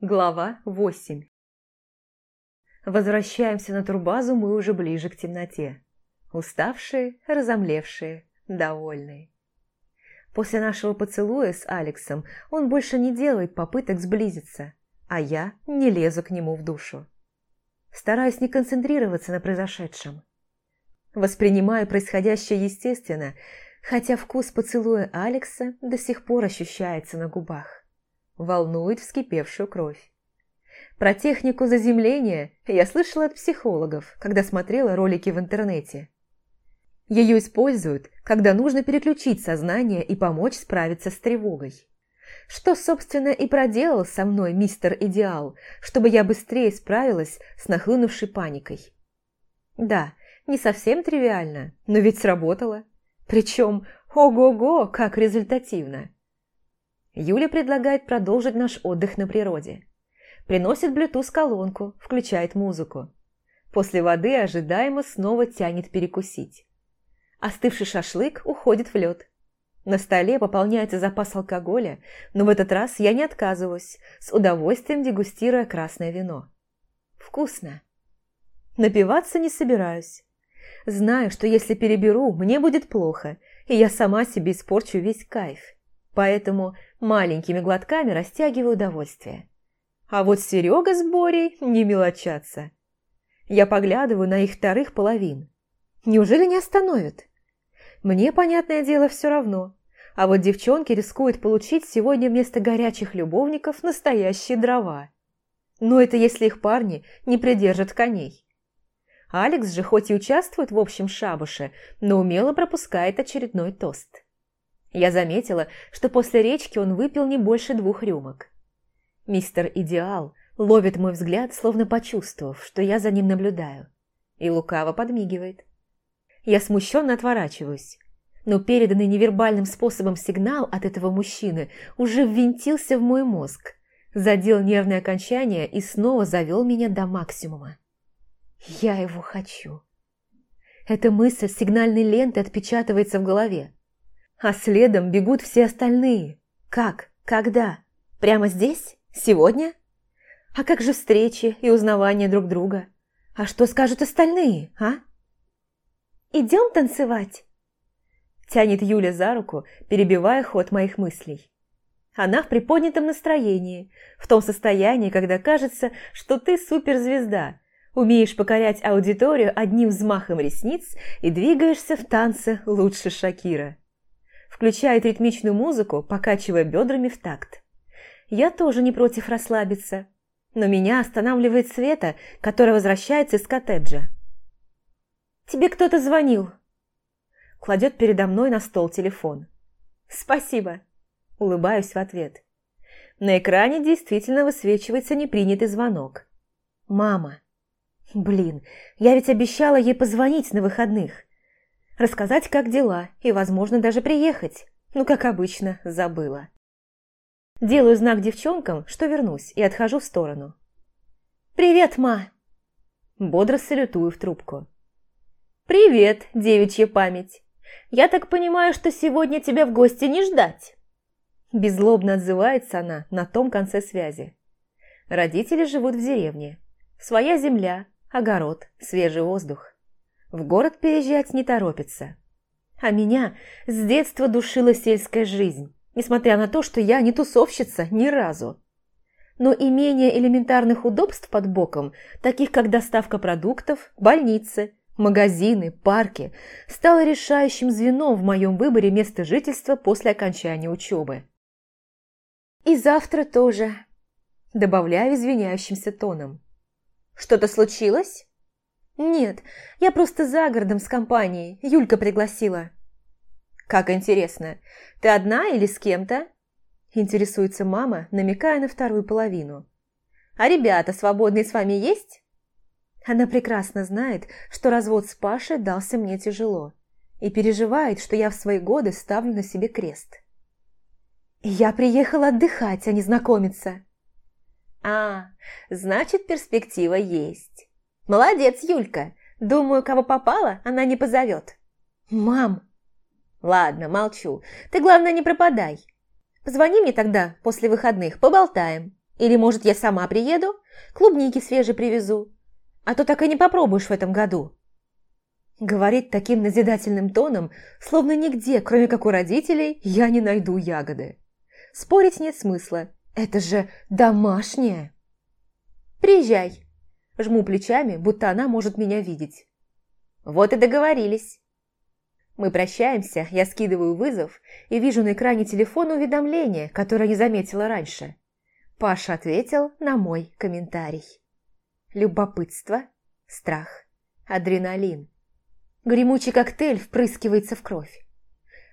Глава 8 Возвращаемся на турбазу мы уже ближе к темноте. Уставшие, разомлевшие, довольные. После нашего поцелуя с Алексом он больше не делает попыток сблизиться, а я не лезу к нему в душу. Стараюсь не концентрироваться на произошедшем. Воспринимаю происходящее естественно, хотя вкус поцелуя Алекса до сих пор ощущается на губах волнует вскипевшую кровь. Про технику заземления я слышала от психологов, когда смотрела ролики в интернете. Ее используют, когда нужно переключить сознание и помочь справиться с тревогой. Что, собственно, и проделал со мной мистер Идеал, чтобы я быстрее справилась с нахлынувшей паникой. Да, не совсем тривиально, но ведь сработало. Причем, ого-го, как результативно. Юля предлагает продолжить наш отдых на природе. Приносит Bluetooth-колонку, включает музыку. После воды ожидаемо снова тянет перекусить. Остывший шашлык уходит в лед. На столе пополняется запас алкоголя, но в этот раз я не отказываюсь, с удовольствием дегустируя красное вино. Вкусно. Напиваться не собираюсь. Знаю, что если переберу, мне будет плохо, и я сама себе испорчу весь кайф поэтому маленькими глотками растягиваю удовольствие. А вот Серега с Борей не мелочатся. Я поглядываю на их вторых половин. Неужели не остановят? Мне, понятное дело, все равно. А вот девчонки рискуют получить сегодня вместо горячих любовников настоящие дрова. Но это если их парни не придержат коней. Алекс же хоть и участвует в общем шабуше, но умело пропускает очередной тост. Я заметила, что после речки он выпил не больше двух рюмок. Мистер Идеал ловит мой взгляд, словно почувствовав, что я за ним наблюдаю, и лукаво подмигивает. Я смущенно отворачиваюсь, но переданный невербальным способом сигнал от этого мужчины уже ввинтился в мой мозг, задел нервное окончание и снова завел меня до максимума. Я его хочу. Эта мысль сигнальной ленты отпечатывается в голове. А следом бегут все остальные. Как? Когда? Прямо здесь? Сегодня? А как же встречи и узнавание друг друга? А что скажут остальные, а? «Идем танцевать?» Тянет Юля за руку, перебивая ход моих мыслей. Она в приподнятом настроении, в том состоянии, когда кажется, что ты суперзвезда, умеешь покорять аудиторию одним взмахом ресниц и двигаешься в танце лучше Шакира включает ритмичную музыку, покачивая бедрами в такт. Я тоже не против расслабиться, но меня останавливает Света, которая возвращается из коттеджа. «Тебе кто-то звонил?» Кладет передо мной на стол телефон. «Спасибо!» Улыбаюсь в ответ. На экране действительно высвечивается непринятый звонок. «Мама!» «Блин, я ведь обещала ей позвонить на выходных рассказать, как дела, и, возможно, даже приехать. Ну, как обычно, забыла. Делаю знак девчонкам, что вернусь, и отхожу в сторону. «Привет, ма!» Бодро салютую в трубку. «Привет, девичья память! Я так понимаю, что сегодня тебя в гости не ждать?» Беззлобно отзывается она на том конце связи. Родители живут в деревне. Своя земля, огород, свежий воздух. В город переезжать не торопится. А меня с детства душила сельская жизнь, несмотря на то, что я не тусовщица ни разу. Но имение элементарных удобств под боком, таких как доставка продуктов, больницы, магазины, парки, стало решающим звеном в моем выборе места жительства после окончания учебы. «И завтра тоже», – добавляю извиняющимся тоном. «Что-то случилось?» «Нет, я просто за городом с компанией. Юлька пригласила». «Как интересно. Ты одна или с кем-то?» Интересуется мама, намекая на вторую половину. «А ребята свободные с вами есть?» Она прекрасно знает, что развод с Пашей дался мне тяжело и переживает, что я в свои годы ставлю на себе крест. «Я приехала отдыхать, а не знакомиться». «А, значит, перспектива есть». «Молодец, Юлька! Думаю, кого попало, она не позовет». «Мам!» «Ладно, молчу. Ты, главное, не пропадай. Позвони мне тогда после выходных, поболтаем. Или, может, я сама приеду, клубники свежие привезу, а то так и не попробуешь в этом году». Говорит таким назидательным тоном, словно нигде, кроме как у родителей, я не найду ягоды. Спорить нет смысла, это же домашнее. «Приезжай!» Жму плечами, будто она может меня видеть. Вот и договорились. Мы прощаемся, я скидываю вызов и вижу на экране телефона уведомление, которое не заметила раньше. Паша ответил на мой комментарий. Любопытство, страх, адреналин. Гремучий коктейль впрыскивается в кровь.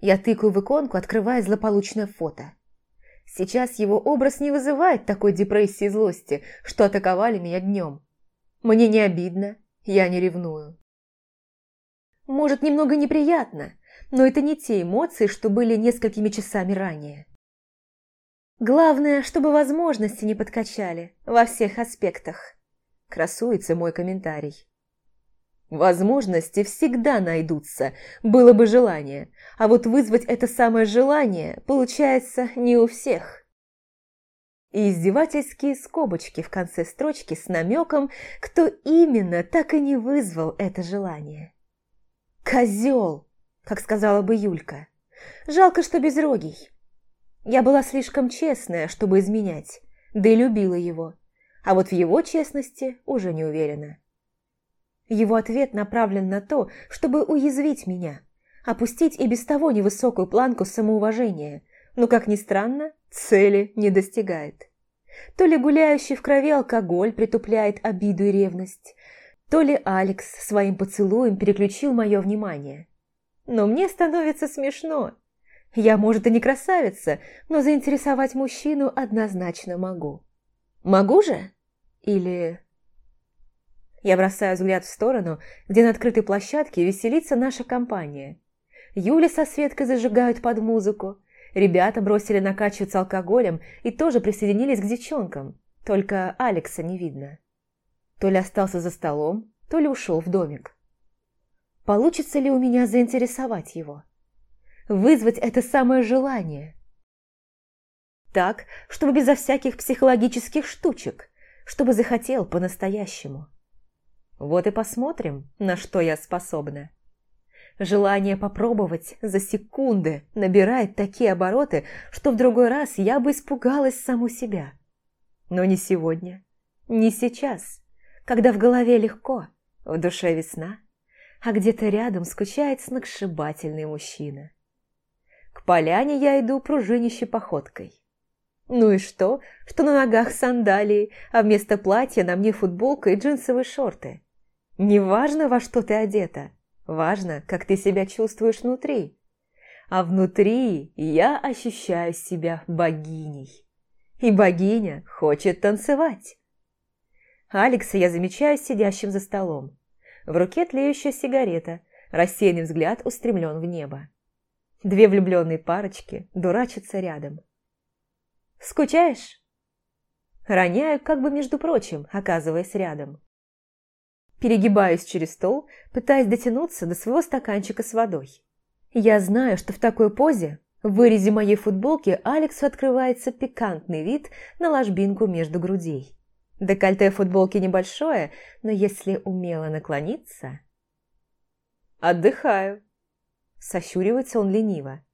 Я тыкаю в иконку, открывая злополучное фото. Сейчас его образ не вызывает такой депрессии и злости, что атаковали меня днем. Мне не обидно, я не ревную. Может, немного неприятно, но это не те эмоции, что были несколькими часами ранее. Главное, чтобы возможности не подкачали во всех аспектах. Красуется мой комментарий. Возможности всегда найдутся, было бы желание, а вот вызвать это самое желание получается не у всех. И издевательские скобочки в конце строчки с намеком, кто именно так и не вызвал это желание. «Козел!» как сказала бы Юлька. «Жалко, что безрогий. Я была слишком честная, чтобы изменять, да и любила его, а вот в его честности уже не уверена». Его ответ направлен на то, чтобы уязвить меня, опустить и без того невысокую планку самоуважения, но, как ни странно, цели не достигает. То ли гуляющий в крови алкоголь притупляет обиду и ревность, то ли Алекс своим поцелуем переключил мое внимание. Но мне становится смешно. Я, может, и не красавица, но заинтересовать мужчину однозначно могу. Могу же? Или я бросаю взгляд в сторону, где на открытой площадке веселится наша компания. Юля со Светкой зажигают под музыку. Ребята бросили накачиваться алкоголем и тоже присоединились к девчонкам. Только Алекса не видно. То ли остался за столом, то ли ушел в домик. Получится ли у меня заинтересовать его? Вызвать это самое желание? Так, чтобы безо всяких психологических штучек, чтобы захотел по-настоящему. Вот и посмотрим, на что я способна. Желание попробовать за секунды набирает такие обороты, что в другой раз я бы испугалась саму себя. Но не сегодня, не сейчас, когда в голове легко, в душе весна, а где-то рядом скучает сногсшибательный мужчина. К поляне я иду пружинищей походкой. Ну и что, что на ногах сандалии, а вместо платья на мне футболка и джинсовые шорты. Не важно, во что ты одета, важно, как ты себя чувствуешь внутри. А внутри я ощущаю себя богиней. И богиня хочет танцевать. Алекса я замечаю сидящим за столом. В руке тлеющая сигарета, рассеянный взгляд устремлен в небо. Две влюбленные парочки дурачатся рядом. «Скучаешь?» Роняю, как бы между прочим, оказываясь рядом. Перегибаюсь через стол, пытаясь дотянуться до своего стаканчика с водой. Я знаю, что в такой позе, в вырезе моей футболки, Алексу открывается пикантный вид на ложбинку между грудей. Декольте футболки небольшое, но если умело наклониться... «Отдыхаю», – сощуривается он лениво,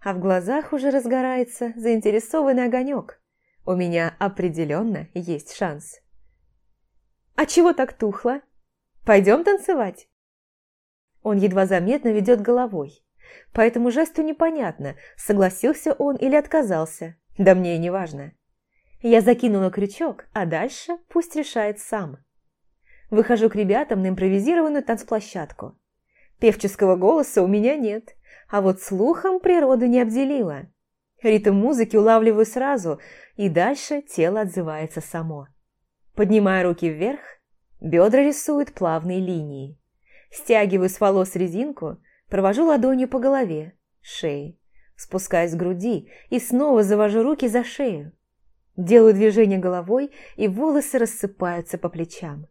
а в глазах уже разгорается заинтересованный огонек. У меня определенно есть шанс. «А чего так тухло?» Пойдем танцевать?» Он едва заметно ведет головой. По этому жесту непонятно, согласился он или отказался. Да мне и не важно. Я закинула крючок, а дальше пусть решает сам. Выхожу к ребятам на импровизированную танцплощадку. Певческого голоса у меня нет, а вот слухом природу не обделила. Ритм музыки улавливаю сразу, и дальше тело отзывается само. Поднимаю руки вверх, Бедра рисуют плавные линии. Стягиваю с волос резинку, провожу ладонью по голове, шее, спускаюсь с груди и снова завожу руки за шею. Делаю движение головой, и волосы рассыпаются по плечам.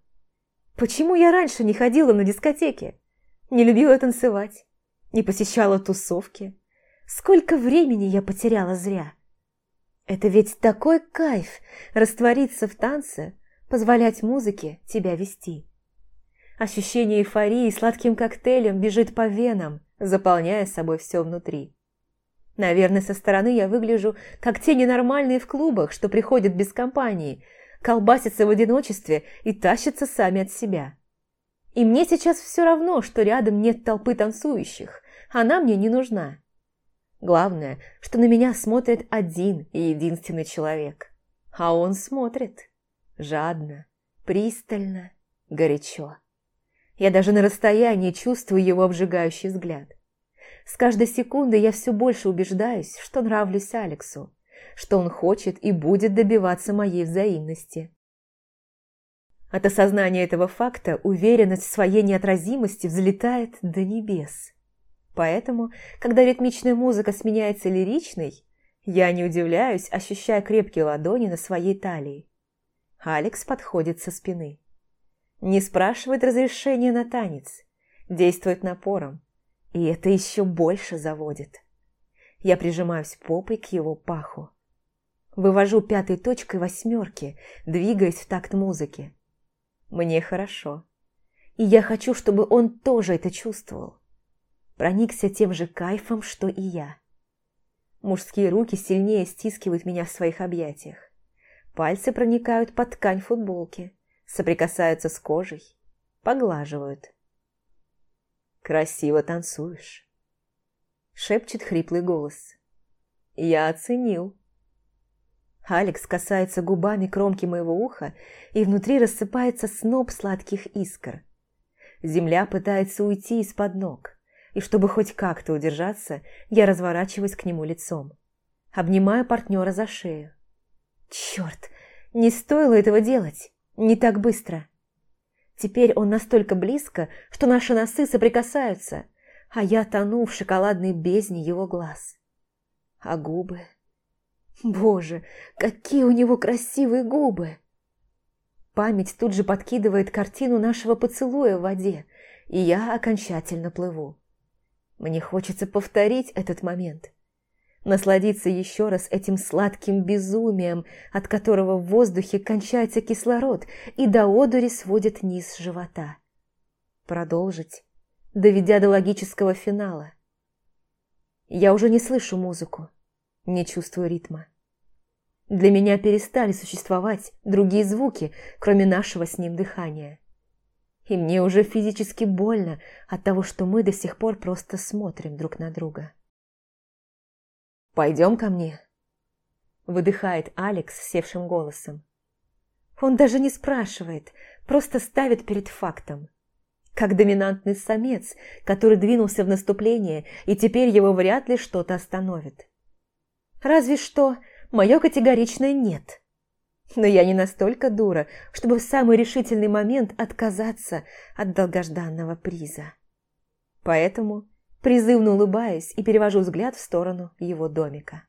Почему я раньше не ходила на дискотеки? Не любила танцевать, не посещала тусовки. Сколько времени я потеряла зря. Это ведь такой кайф раствориться в танце, позволять музыке тебя вести. Ощущение эйфории сладким коктейлем бежит по венам, заполняя собой все внутри. Наверное, со стороны я выгляжу, как те ненормальные в клубах, что приходят без компании, колбасятся в одиночестве и тащатся сами от себя. И мне сейчас все равно, что рядом нет толпы танцующих, она мне не нужна. Главное, что на меня смотрит один и единственный человек. А он смотрит. Жадно, пристально, горячо. Я даже на расстоянии чувствую его обжигающий взгляд. С каждой секундой я все больше убеждаюсь, что нравлюсь Алексу, что он хочет и будет добиваться моей взаимности. От осознания этого факта уверенность в своей неотразимости взлетает до небес. Поэтому, когда ритмичная музыка сменяется лиричной, я не удивляюсь, ощущая крепкие ладони на своей талии. Алекс подходит со спины. Не спрашивает разрешения на танец, действует напором, и это еще больше заводит. Я прижимаюсь попой к его паху. Вывожу пятой точкой восьмерки, двигаясь в такт музыки. Мне хорошо. И я хочу, чтобы он тоже это чувствовал проникся тем же кайфом, что и я. Мужские руки сильнее стискивают меня в своих объятиях. Пальцы проникают под ткань футболки, соприкасаются с кожей, поглаживают. «Красиво танцуешь», — шепчет хриплый голос. «Я оценил». Алекс касается губами кромки моего уха, и внутри рассыпается сноп сладких искр. Земля пытается уйти из-под ног и чтобы хоть как-то удержаться, я разворачиваюсь к нему лицом. Обнимаю партнера за шею. Черт, не стоило этого делать, не так быстро. Теперь он настолько близко, что наши носы соприкасаются, а я тону в шоколадной бездне его глаз. А губы... Боже, какие у него красивые губы! Память тут же подкидывает картину нашего поцелуя в воде, и я окончательно плыву. Мне хочется повторить этот момент. Насладиться еще раз этим сладким безумием, от которого в воздухе кончается кислород и до одури сводит низ живота. Продолжить, доведя до логического финала. Я уже не слышу музыку, не чувствую ритма. Для меня перестали существовать другие звуки, кроме нашего с ним дыхания и мне уже физически больно от того, что мы до сих пор просто смотрим друг на друга. «Пойдем ко мне», – выдыхает Алекс севшим голосом. Он даже не спрашивает, просто ставит перед фактом. Как доминантный самец, который двинулся в наступление, и теперь его вряд ли что-то остановит. Разве что мое категоричное «нет». Но я не настолько дура, чтобы в самый решительный момент отказаться от долгожданного приза. Поэтому призывно улыбаюсь и перевожу взгляд в сторону его домика.